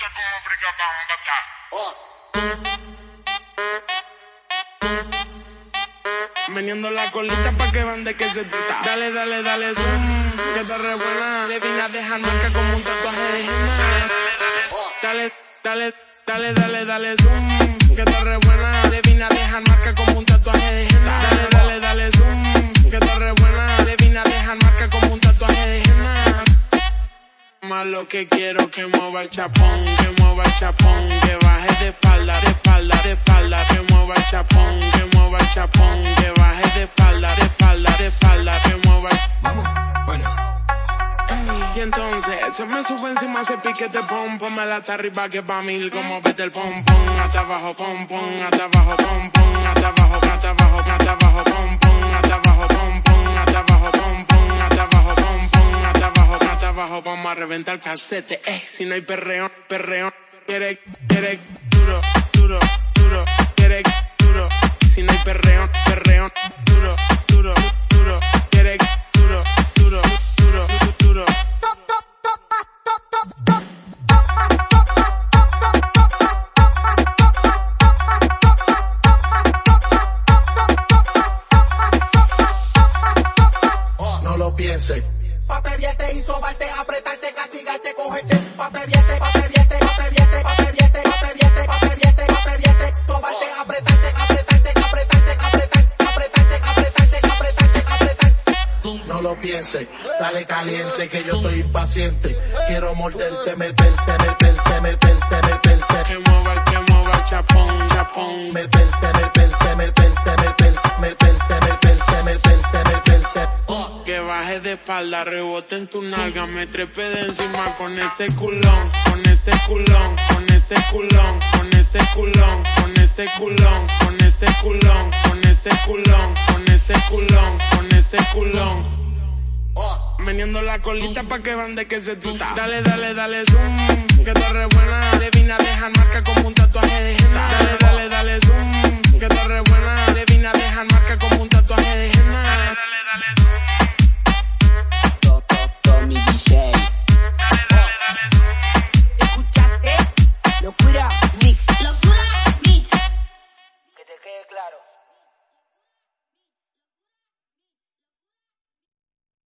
bambata. Meneando la colita pa' que van de que se trata. Dale, dale, dale, zoom, que está re buena. Le vine a dejar marca como un tatuaje. Dale, dale, dale, dale, dale, zoom, que está re buena. Le vine a dejar marca como un tatuaje Más lo que quiero que mueva el chapón, que mueva el chapón, que baje de espalda, de espalda, de espalda, que mueva el chapón, que mueva el chapón, que baje de espalda, de espalda, de espalda, que mueva el... Vamos, bueno. Y entonces se me sube encima ese piquete pom pom, me la hasta arriba que pa' mil como vete el pom pom, hasta abajo pom pom, hasta abajo pom pom, hasta abajo, hasta abajo, hasta abajo pom pom, hasta abajo pom pom, a reventar casete, eh, si no hay perreo, perreo, quiere, quiere, duro, duro, duro, quiere, duro, si no hay perreo, perreo, duro, duro, duro, quiere, duro, duro, duro, duro. no lo. Paperiete y sobarte, apretarte, castigarte, cogerte. Paperiete, paperiete, paperiete, paperiete, paperiete, paperiete, paperiete. Sobarte, apretarte, apretarte, apretarte, apretarte, apretarte, apretarte, apretarte, apretarte. No lo piense, dale caliente que yo estoy impaciente. Quiero morderte, meterte, meterte, meterte, meterte, Que mueva, el- que mueva el chapón, chapón. meterte, meterte, meterte, meterte, meterte, meterte, meterte, meterte. Baje de espalda, rebote en tu nalga, me trepe de encima con ese culón, con ese culón, con ese culón, con ese culón, con ese culón, con ese culón, con ese culón, con ese culón, con ese culón. Meneando la colita pa' que van de que se tuta. Dale, dale, dale, zoom, que está